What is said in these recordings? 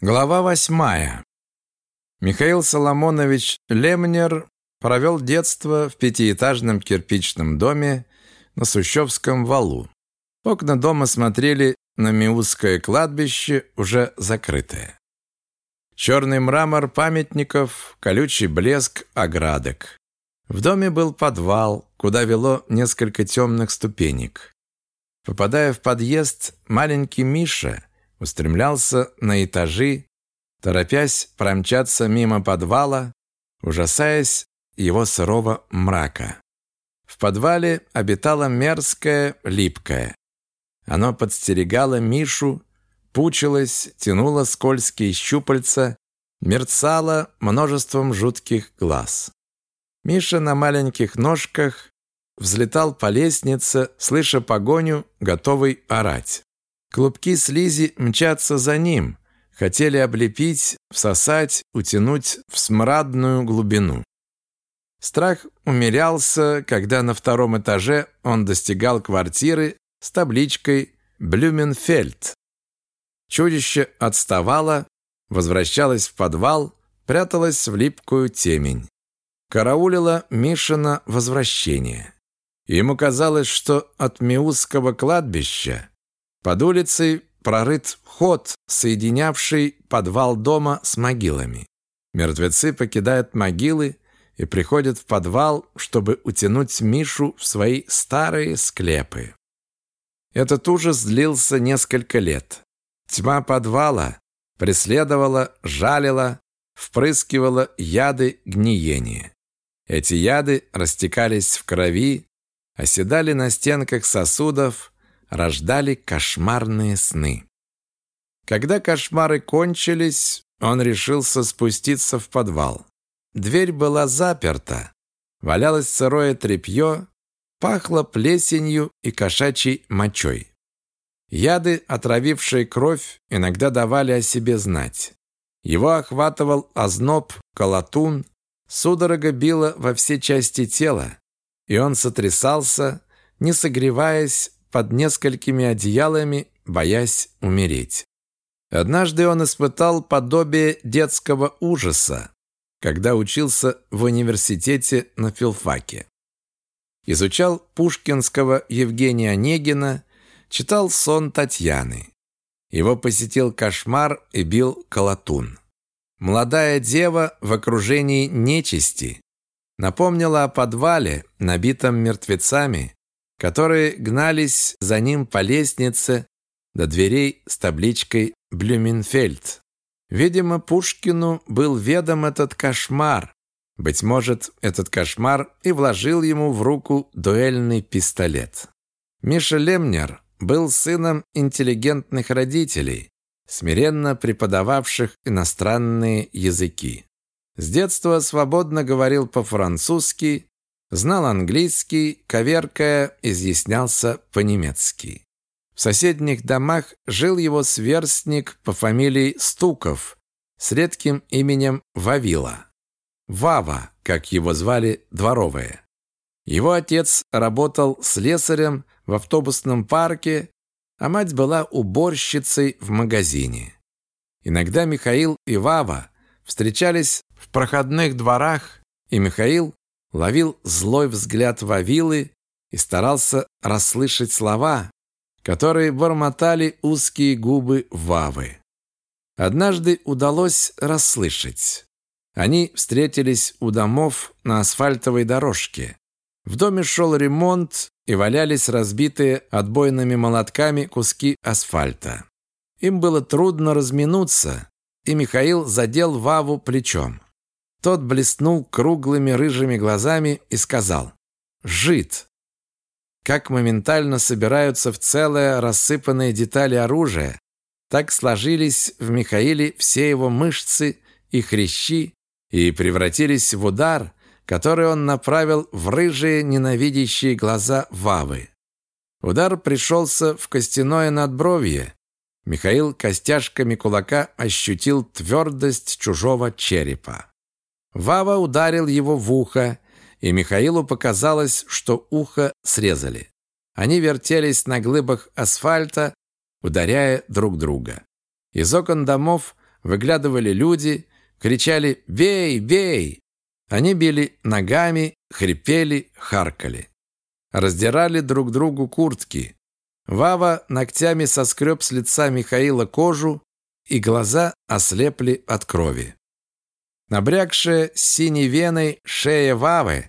Глава восьмая. Михаил Соломонович Лемнер провел детство в пятиэтажном кирпичном доме на Сущевском валу. Окна дома смотрели на Миусское кладбище, уже закрытое. Черный мрамор памятников, колючий блеск оградок. В доме был подвал, куда вело несколько темных ступенек. Попадая в подъезд, маленький Миша – устремлялся на этажи, торопясь промчаться мимо подвала, ужасаясь его сырого мрака. В подвале обитало мерзкое, липкое. Оно подстерегало Мишу, пучилось, тянуло скользкие щупальца, мерцало множеством жутких глаз. Миша на маленьких ножках взлетал по лестнице, слыша погоню, готовый орать. Клубки слизи мчатся за ним, хотели облепить, всосать, утянуть в смрадную глубину. Страх умерялся, когда на втором этаже он достигал квартиры с табличкой «Блюменфельд». Чудище отставало, возвращалось в подвал, пряталось в липкую темень. Караулило Мишина возвращение. Ему казалось, что от Миусского кладбища под улицей прорыт ход, соединявший подвал дома с могилами. Мертвецы покидают могилы и приходят в подвал, чтобы утянуть Мишу в свои старые склепы. Этот ужас длился несколько лет. Тьма подвала преследовала, жалила, впрыскивала яды гниения. Эти яды растекались в крови, оседали на стенках сосудов, рождали кошмарные сны. Когда кошмары кончились, он решился спуститься в подвал. Дверь была заперта, валялось сырое тряпье, пахло плесенью и кошачьей мочой. Яды, отравившие кровь, иногда давали о себе знать. Его охватывал озноб, колотун, судорога била во все части тела, и он сотрясался, не согреваясь под несколькими одеялами, боясь умереть. Однажды он испытал подобие детского ужаса, когда учился в университете на филфаке. Изучал пушкинского Евгения Онегина, читал сон Татьяны. Его посетил кошмар и бил колотун. Молодая дева в окружении нечисти напомнила о подвале, набитом мертвецами, которые гнались за ним по лестнице до дверей с табличкой «Блюменфельд». Видимо, Пушкину был ведом этот кошмар. Быть может, этот кошмар и вложил ему в руку дуэльный пистолет. Миша Лемнер был сыном интеллигентных родителей, смиренно преподававших иностранные языки. С детства свободно говорил по-французски Знал английский, коверкая, изъяснялся по-немецки. В соседних домах жил его сверстник по фамилии Стуков с редким именем Вавила. Вава, как его звали дворовые. Его отец работал слесарем в автобусном парке, а мать была уборщицей в магазине. Иногда Михаил и Вава встречались в проходных дворах, и Михаил ловил злой взгляд Вавилы и старался расслышать слова, которые бормотали узкие губы Вавы. Однажды удалось расслышать. Они встретились у домов на асфальтовой дорожке. В доме шел ремонт, и валялись разбитые отбойными молотками куски асфальта. Им было трудно разминуться, и Михаил задел Ваву плечом. Тот блеснул круглыми рыжими глазами и сказал «Жид». Как моментально собираются в целое рассыпанные детали оружия, так сложились в Михаиле все его мышцы и хрящи и превратились в удар, который он направил в рыжие ненавидящие глаза Вавы. Удар пришелся в костяное надбровье. Михаил костяшками кулака ощутил твердость чужого черепа. Вава ударил его в ухо, и Михаилу показалось, что ухо срезали. Они вертелись на глыбах асфальта, ударяя друг друга. Из окон домов выглядывали люди, кричали «Бей! Бей!». Они били ногами, хрипели, харкали. Раздирали друг другу куртки. Вава ногтями соскреб с лица Михаила кожу, и глаза ослепли от крови. Набрякшая синей веной шея Вавы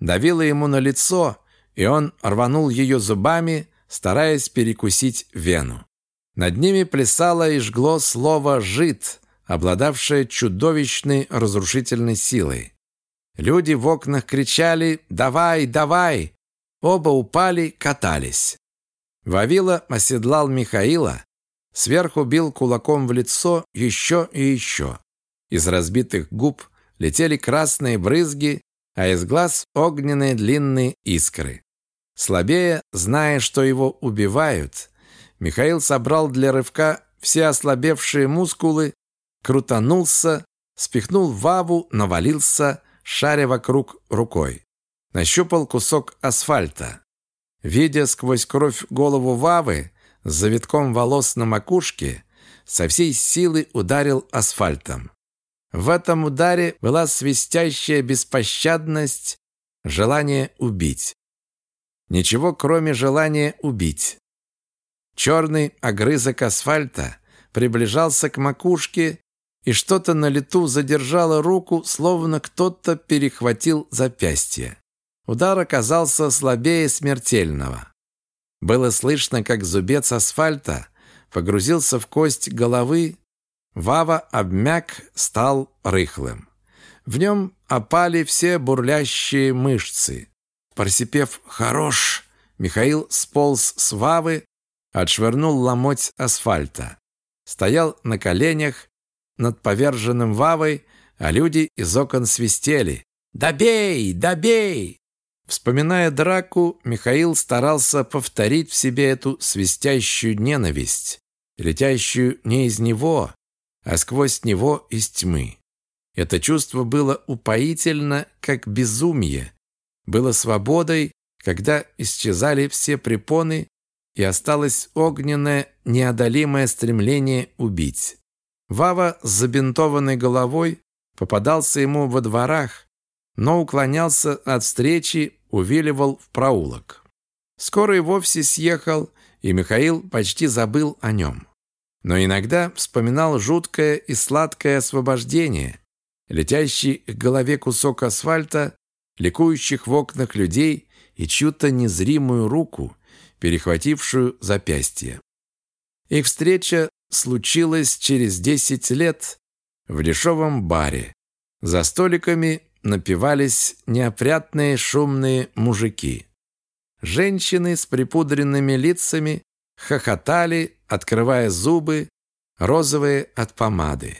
давила ему на лицо, и он рванул ее зубами, стараясь перекусить вену. Над ними плясало и жгло слово «жид», обладавшее чудовищной разрушительной силой. Люди в окнах кричали «Давай, давай!» Оба упали, катались. Вавила оседлал Михаила, сверху бил кулаком в лицо еще и еще. Из разбитых губ летели красные брызги, а из глаз огненные длинные искры. Слабее, зная, что его убивают, Михаил собрал для рывка все ослабевшие мускулы, крутанулся, спихнул Ваву, навалился, шаря вокруг рукой. Нащупал кусок асфальта. Видя сквозь кровь голову Вавы с завитком волос на макушке, со всей силы ударил асфальтом. В этом ударе была свистящая беспощадность, желание убить. Ничего, кроме желания убить. Черный огрызок асфальта приближался к макушке, и что-то на лету задержало руку, словно кто-то перехватил запястье. Удар оказался слабее смертельного. Было слышно, как зубец асфальта погрузился в кость головы, Вава обмяк, стал рыхлым. В нем опали все бурлящие мышцы. Просипев «Хорош!», Михаил сполз с Вавы, отшвырнул ломоть асфальта. Стоял на коленях над поверженным Вавой, а люди из окон свистели. «Добей! Добей!» Вспоминая драку, Михаил старался повторить в себе эту свистящую ненависть, летящую не из него, а сквозь него из тьмы. Это чувство было упоительно, как безумие, было свободой, когда исчезали все препоны и осталось огненное, неодолимое стремление убить. Вава с забинтованной головой попадался ему во дворах, но уклонялся от встречи, увиливал в проулок. Скоро и вовсе съехал, и Михаил почти забыл о нем. Но иногда вспоминал жуткое и сладкое освобождение, летящий к голове кусок асфальта, ликующих в окнах людей и чью-то незримую руку, перехватившую запястье. Их встреча случилась через десять лет в дешевом баре. За столиками напивались неопрятные шумные мужики. Женщины с припудренными лицами хохотали, открывая зубы, розовые от помады.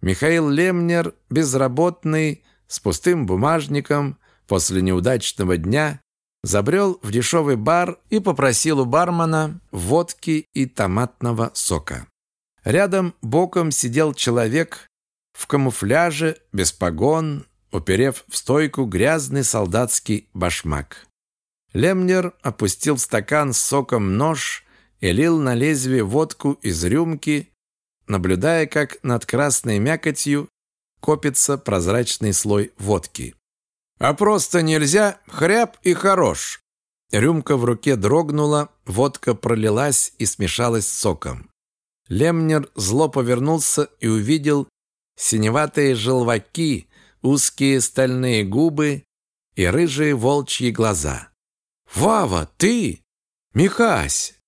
Михаил Лемнер, безработный, с пустым бумажником, после неудачного дня, забрел в дешевый бар и попросил у бармена водки и томатного сока. Рядом боком сидел человек в камуфляже, без погон, уперев в стойку грязный солдатский башмак. Лемнер опустил в стакан с соком нож и лил на лезвие водку из рюмки, наблюдая, как над красной мякотью копится прозрачный слой водки. А просто нельзя, хряб и хорош. Рюмка в руке дрогнула, водка пролилась и смешалась с соком. Лемнер зло повернулся и увидел синеватые желваки, узкие стальные губы и рыжие волчьи глаза. «Вава, ты! Михась!»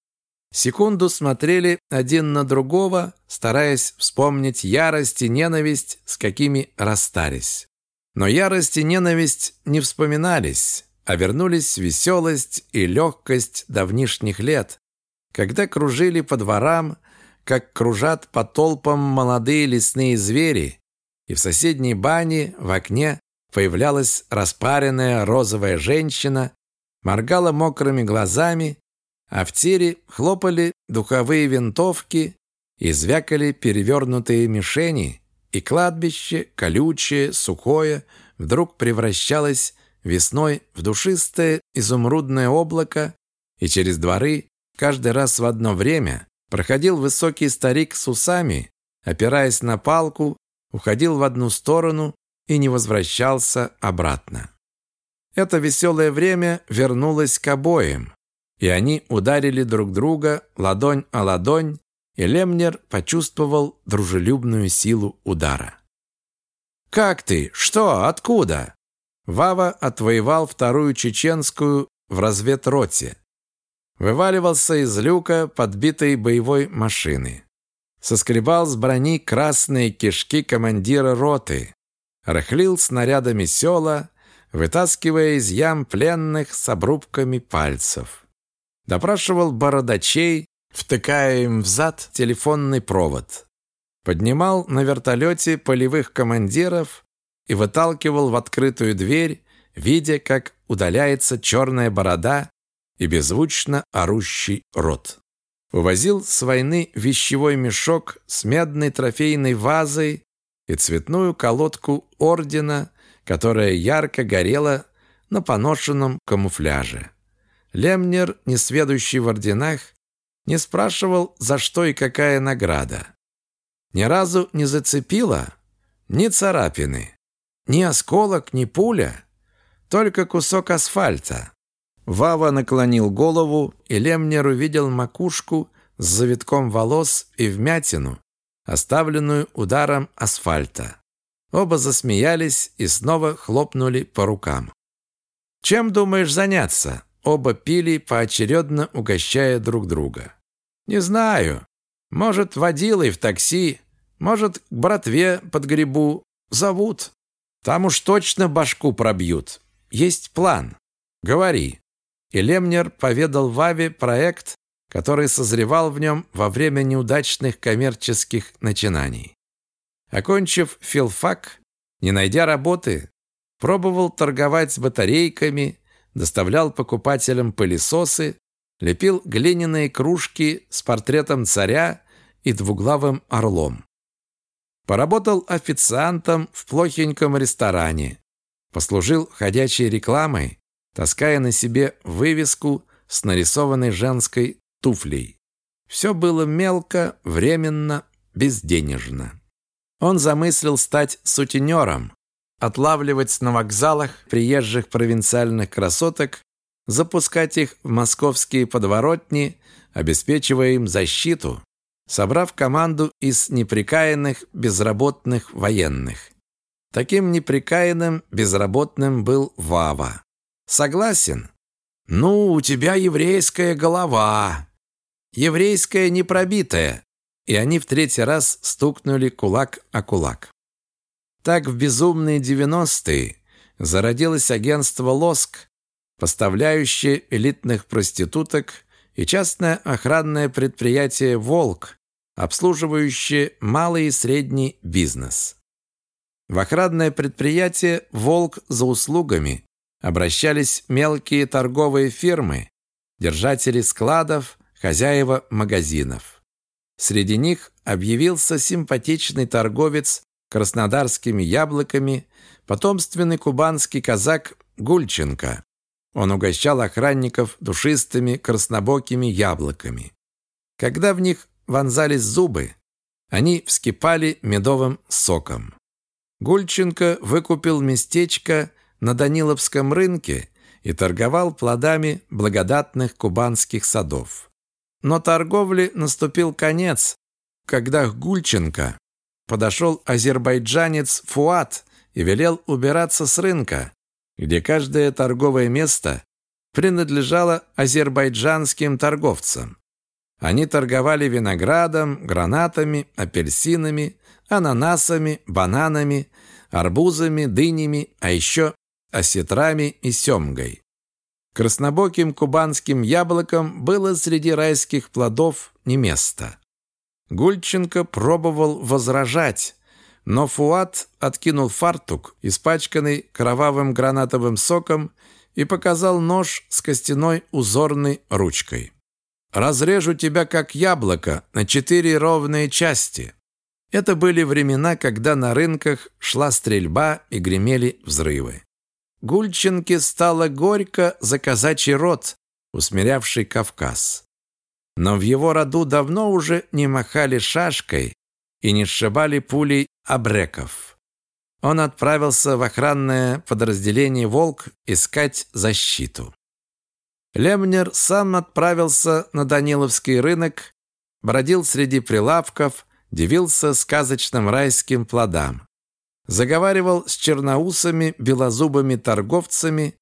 Секунду смотрели один на другого, стараясь вспомнить ярость и ненависть, с какими расстались. Но ярость и ненависть не вспоминались, а вернулись веселость и легкость давнишних лет, когда кружили по дворам, как кружат по толпам молодые лесные звери, и в соседней бане в окне появлялась распаренная розовая женщина, моргала мокрыми глазами, а в тире хлопали духовые винтовки и звякали перевернутые мишени, и кладбище, колючее, сухое, вдруг превращалось весной в душистое изумрудное облако, и через дворы каждый раз в одно время проходил высокий старик с усами, опираясь на палку, уходил в одну сторону и не возвращался обратно. Это веселое время вернулось к обоим, и они ударили друг друга ладонь о ладонь, и Лемнер почувствовал дружелюбную силу удара. «Как ты? Что? Откуда?» Вава отвоевал вторую чеченскую в разведроте. Вываливался из люка подбитой боевой машины. Соскребал с брони красные кишки командира роты. Рыхлил снарядами села, вытаскивая из ям пленных с обрубками пальцев. Допрашивал бородачей, втыкая им в зад телефонный провод. Поднимал на вертолете полевых командиров и выталкивал в открытую дверь, видя, как удаляется черная борода и беззвучно орущий рот. Увозил с войны вещевой мешок с медной трофейной вазой и цветную колодку ордена, которая ярко горела на поношенном камуфляже. Лемнер, несведущий в орденах, не спрашивал, за что и какая награда. Ни разу не зацепила ни царапины, ни осколок, ни пуля, только кусок асфальта. Вава наклонил голову, и Лемнер увидел макушку с завитком волос и вмятину, оставленную ударом асфальта. Оба засмеялись и снова хлопнули по рукам. «Чем думаешь заняться?» Оба пили, поочередно угощая друг друга. «Не знаю. Может, водилой в такси, может, к братве под грибу. Зовут. Там уж точно башку пробьют. Есть план. Говори». И Лемнер поведал Ваве проект, который созревал в нем во время неудачных коммерческих начинаний. Окончив филфак, не найдя работы, пробовал торговать с батарейками, доставлял покупателям пылесосы, лепил глиняные кружки с портретом царя и двуглавым орлом. Поработал официантом в плохеньком ресторане, послужил ходячей рекламой, таская на себе вывеску с нарисованной женской туфлей. Все было мелко, временно, безденежно. Он замыслил стать сутенером, отлавливать на вокзалах приезжих провинциальных красоток, запускать их в московские подворотни, обеспечивая им защиту, собрав команду из неприкаянных безработных военных. Таким неприкаянным безработным был Вава. Согласен? Ну, у тебя еврейская голова. Еврейская непробитая. И они в третий раз стукнули кулак о кулак. Так в безумные девяностые зародилось агентство «Лоск», поставляющее элитных проституток и частное охранное предприятие «Волк», обслуживающее малый и средний бизнес. В охранное предприятие «Волк» за услугами обращались мелкие торговые фирмы, держатели складов, хозяева магазинов. Среди них объявился симпатичный торговец краснодарскими яблоками потомственный кубанский казак Гульченко. Он угощал охранников душистыми краснобокими яблоками. Когда в них вонзались зубы, они вскипали медовым соком. Гульченко выкупил местечко на Даниловском рынке и торговал плодами благодатных кубанских садов. Но торговле наступил конец, когда Гульченко подошел азербайджанец Фуат и велел убираться с рынка, где каждое торговое место принадлежало азербайджанским торговцам. Они торговали виноградом, гранатами, апельсинами, ананасами, бананами, арбузами, дынями, а еще осетрами и семгой. Краснобоким кубанским яблоком было среди райских плодов не место. Гульченко пробовал возражать, но Фуат откинул фартук, испачканный кровавым гранатовым соком, и показал нож с костяной узорной ручкой. «Разрежу тебя, как яблоко, на четыре ровные части». Это были времена, когда на рынках шла стрельба и гремели взрывы. Гульченке стало горько за казачий род, усмирявший Кавказ. Но в его роду давно уже не махали шашкой, и не сшибали пулей обреков. Он отправился в охранное подразделение «Волк» искать защиту. Лемнер сам отправился на Даниловский рынок, бродил среди прилавков, дивился сказочным райским плодам. Заговаривал с черноусами, белозубыми торговцами,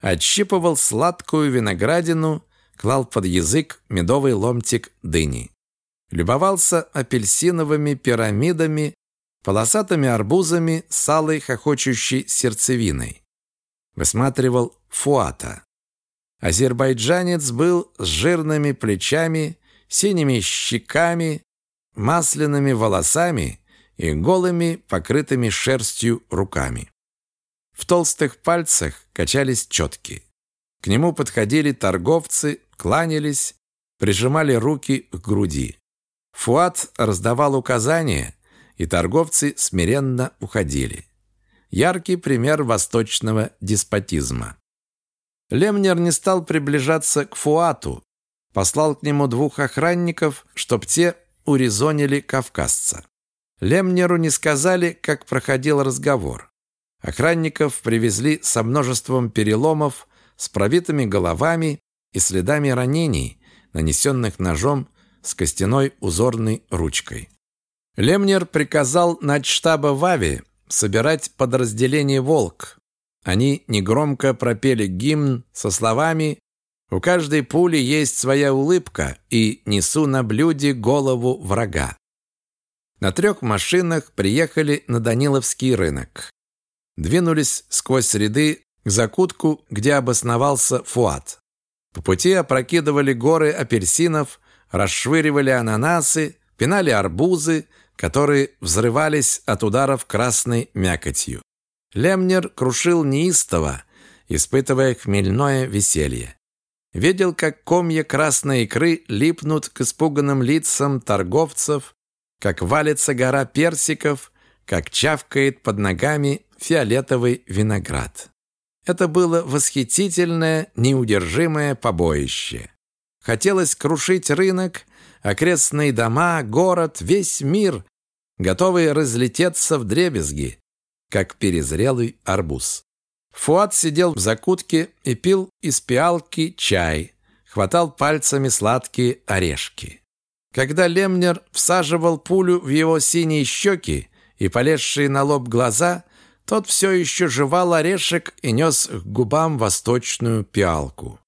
отщипывал сладкую виноградину, клал под язык медовый ломтик дыни. Любовался апельсиновыми пирамидами, полосатыми арбузами с алой хохочущей сердцевиной. Высматривал Фуата. Азербайджанец был с жирными плечами, синими щеками, масляными волосами и голыми, покрытыми шерстью руками. В толстых пальцах качались четки. К нему подходили торговцы, кланялись, прижимали руки к груди. Фуат раздавал указания, и торговцы смиренно уходили. Яркий пример восточного деспотизма. Лемнер не стал приближаться к Фуату, послал к нему двух охранников, чтоб те урезонили кавказца. Лемнеру не сказали, как проходил разговор. Охранников привезли со множеством переломов, с пробитыми головами и следами ранений, нанесенных ножом с костяной узорной ручкой. Лемнер приказал начштаба Вави собирать подразделение «Волк». Они негромко пропели гимн со словами «У каждой пули есть своя улыбка и несу на блюде голову врага». На трех машинах приехали на Даниловский рынок. Двинулись сквозь ряды к закутку, где обосновался Фуат. По пути опрокидывали горы апельсинов, расшвыривали ананасы, пинали арбузы, которые взрывались от ударов красной мякотью. Лемнер крушил неистово, испытывая хмельное веселье. Видел, как комья красной икры липнут к испуганным лицам торговцев, как валится гора персиков, как чавкает под ногами фиолетовый виноград. Это было восхитительное, неудержимое побоище. Хотелось крушить рынок, окрестные дома, город, весь мир, готовый разлететься в дребезги, как перезрелый арбуз. Фуат сидел в закутке и пил из пиалки чай, хватал пальцами сладкие орешки. Когда Лемнер всаживал пулю в его синие щеки и полезшие на лоб глаза, тот все еще жевал орешек и нес к губам восточную пиалку.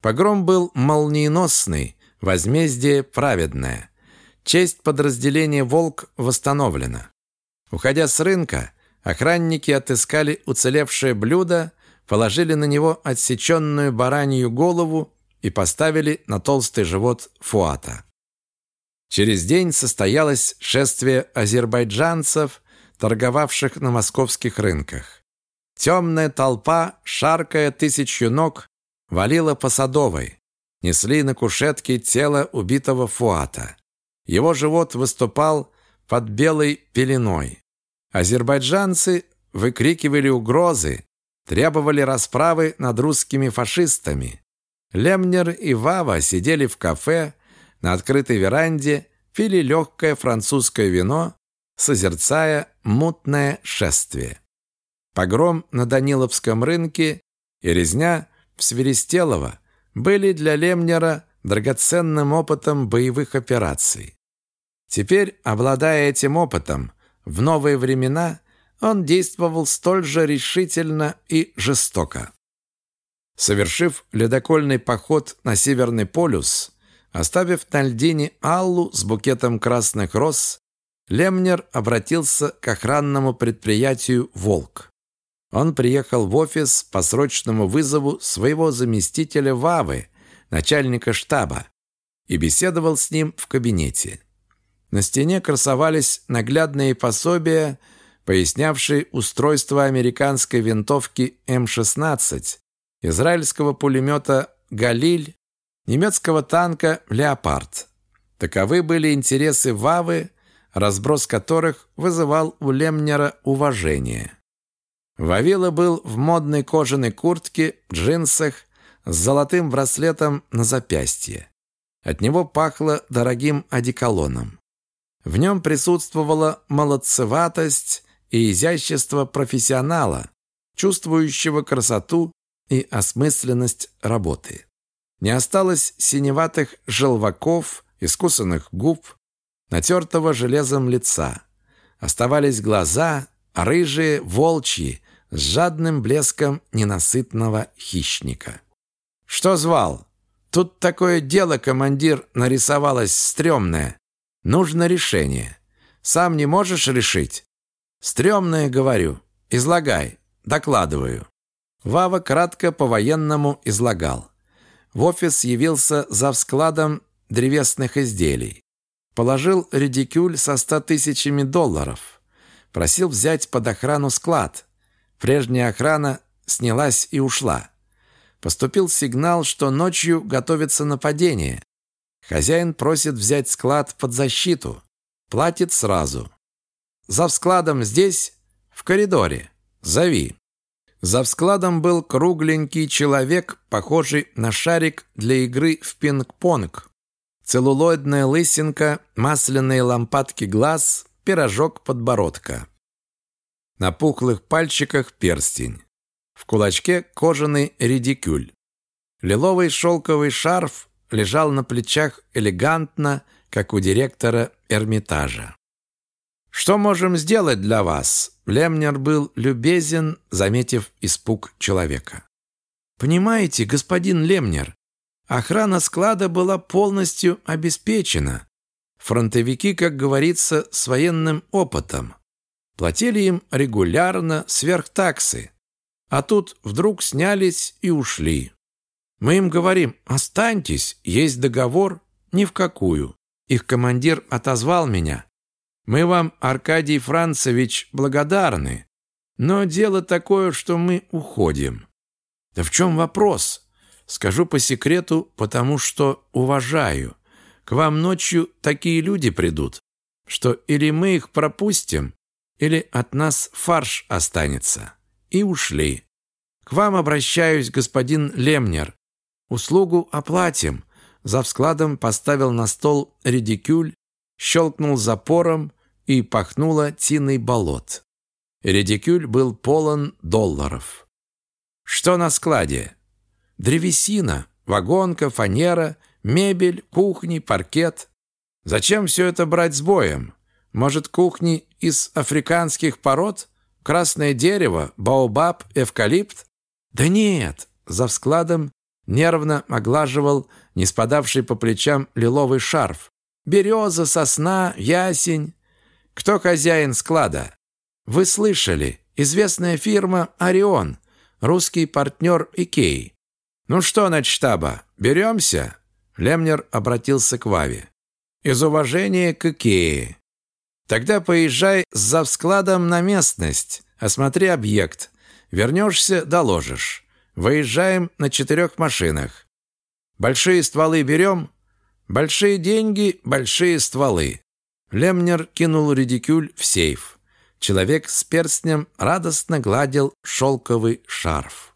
Погром был молниеносный, возмездие праведное. Честь подразделения «Волк» восстановлена. Уходя с рынка, охранники отыскали уцелевшее блюдо, положили на него отсеченную баранью голову и поставили на толстый живот фуата. Через день состоялось шествие азербайджанцев, торговавших на московских рынках. Темная толпа, шаркая тысячу ног, валила по Садовой. Несли на кушетке тело убитого Фуата. Его живот выступал под белой пеленой. Азербайджанцы выкрикивали угрозы, требовали расправы над русскими фашистами. Лемнер и Вава сидели в кафе на открытой веранде, пили легкое французское вино созерцая мутное шествие. Погром на Даниловском рынке и резня в Свиристелово были для Лемнера драгоценным опытом боевых операций. Теперь, обладая этим опытом, в новые времена он действовал столь же решительно и жестоко. Совершив ледокольный поход на Северный полюс, оставив на льдине Аллу с букетом красных роз, Лемнер обратился к охранному предприятию «Волк». Он приехал в офис по срочному вызову своего заместителя Вавы, начальника штаба, и беседовал с ним в кабинете. На стене красовались наглядные пособия, пояснявшие устройство американской винтовки М-16, израильского пулемета «Галиль», немецкого танка «Леопард». Таковы были интересы Вавы разброс которых вызывал у Лемнера уважение. Вавила был в модной кожаной куртке, джинсах, с золотым браслетом на запястье. От него пахло дорогим одеколоном. В нем присутствовала молодцеватость и изящество профессионала, чувствующего красоту и осмысленность работы. Не осталось синеватых желваков, искусанных губ, натертого железом лица. Оставались глаза, рыжие, волчьи, с жадным блеском ненасытного хищника. «Что звал? Тут такое дело, командир, нарисовалось стрёмное. Нужно решение. Сам не можешь решить? Стрёмное, говорю. Излагай. Докладываю». Вава кратко по-военному излагал. В офис явился за складом древесных изделий. Положил редикюль со ста тысячами долларов. Просил взять под охрану склад. Прежняя охрана снялась и ушла. Поступил сигнал, что ночью готовится нападение. Хозяин просит взять склад под защиту. Платит сразу. За складом здесь, в коридоре. Зови. За складом был кругленький человек, похожий на шарик для игры в пинг-понг. Целлулоидная лысинка, масляные лампадки глаз, пирожок подбородка. На пухлых пальчиках перстень. В кулачке кожаный редикюль. Лиловый шелковый шарф лежал на плечах элегантно, как у директора Эрмитажа. «Что можем сделать для вас?» Лемнер был любезен, заметив испуг человека. «Понимаете, господин Лемнер, охрана склада была полностью обеспечена. Фронтовики, как говорится, с военным опытом. Платили им регулярно сверхтаксы. А тут вдруг снялись и ушли. Мы им говорим, останьтесь, есть договор, ни в какую. Их командир отозвал меня. Мы вам, Аркадий Францевич, благодарны. Но дело такое, что мы уходим. Да в чем вопрос? Скажу по секрету, потому что уважаю. К вам ночью такие люди придут, что или мы их пропустим, или от нас фарш останется. И ушли. К вам обращаюсь, господин Лемнер. Услугу оплатим. За складом поставил на стол редикюль, щелкнул запором и пахнуло тиной болот. Редикюль был полон долларов. Что на складе? Древесина, вагонка, фанера, мебель, кухни, паркет. Зачем все это брать с боем? Может, кухни из африканских пород? Красное дерево, баобаб, эвкалипт? Да нет, за складом нервно оглаживал не спадавший по плечам лиловый шарф. Береза, сосна, ясень. Кто хозяин склада? Вы слышали, известная фирма «Орион», русский партнер Икеи. Ну что, начштаба, беремся? Лемнер обратился к Ваве. Из уважения к Икее. Тогда поезжай с завскладом на местность, осмотри объект. Вернешься, доложишь. Выезжаем на четырех машинах. Большие стволы берем. Большие деньги, большие стволы. Лемнер кинул редикюль в сейф. Человек с перстнем радостно гладил шелковый шарф.